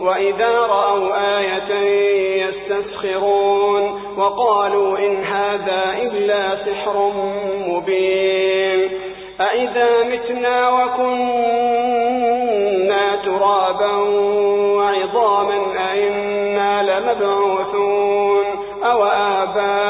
وإذا رأوا آية يستسخرون وقالوا إن هذا إلا سحر مبين أئذا متنا وكنا ترابا وعظاما أئنا لمبعوثون أو آباؤنا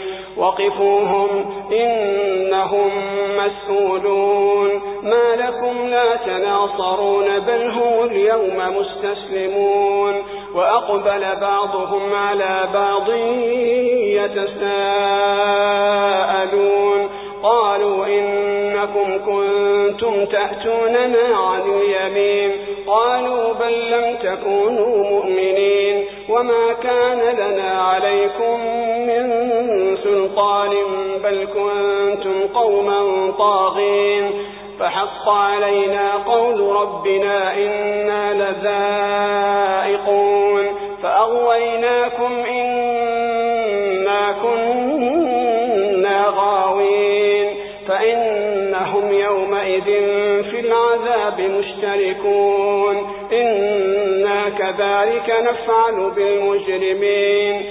وقفوهم إنهم مسؤولون ما لكم لا تناصرون بل هم اليوم مستسلمون وأقبل بعضهم على بعض يتساءلون قالوا إنكم كنتم تأتوننا عن اليمين قالوا بل لم تكونوا مؤمنين وما كان لنا عليكم من سلطان بل كنتم قوما طاغين فحق علينا قول ربنا إنا لذائقون فأغويناكم إنا كنا غاوين فإنهم يومئذ في العذاب مشتركون إنا كذلك نفعل بالمجرمين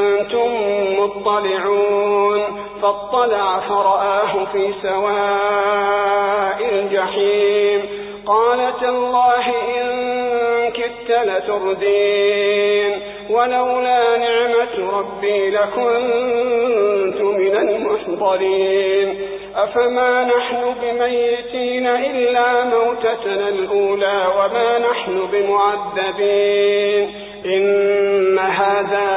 مطلعون فاطلع فرآه في سواء الجحيم. قال تالله إن كدت لتردين ولولا نعمة ربي لكنت من المحضرين. أفما نحن بميتين إلا موتتنا الأولى وما نحن بمعذبين. إن هذا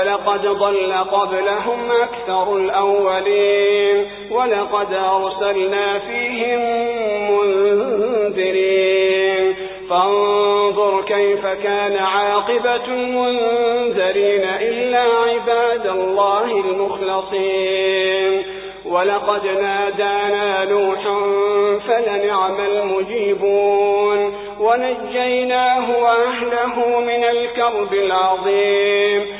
ولقد ضل قبلهم أكثر الأولين ولقد أرسلنا فيهم منذرين. فانظر كيف كان عاقبة المنذرين إلا عباد الله المخلصين. ولقد نادانا نوح فلنعم المجيبون. ونجيناه وأهله من الكرب العظيم.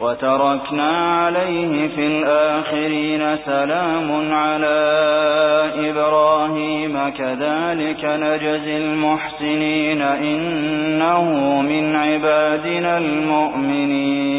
وتركنا عليه في الآخرين سلام على إبراهيم كذلك نجزي المحسنين إنه من عبادنا المؤمنين.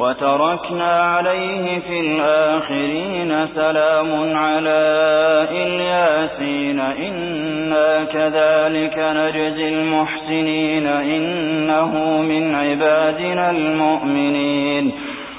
وتركنا عليه في الآخرين سلام على إلياسين. إنا كذلك نجزي المحسنين. إنه من عبادنا المؤمنين.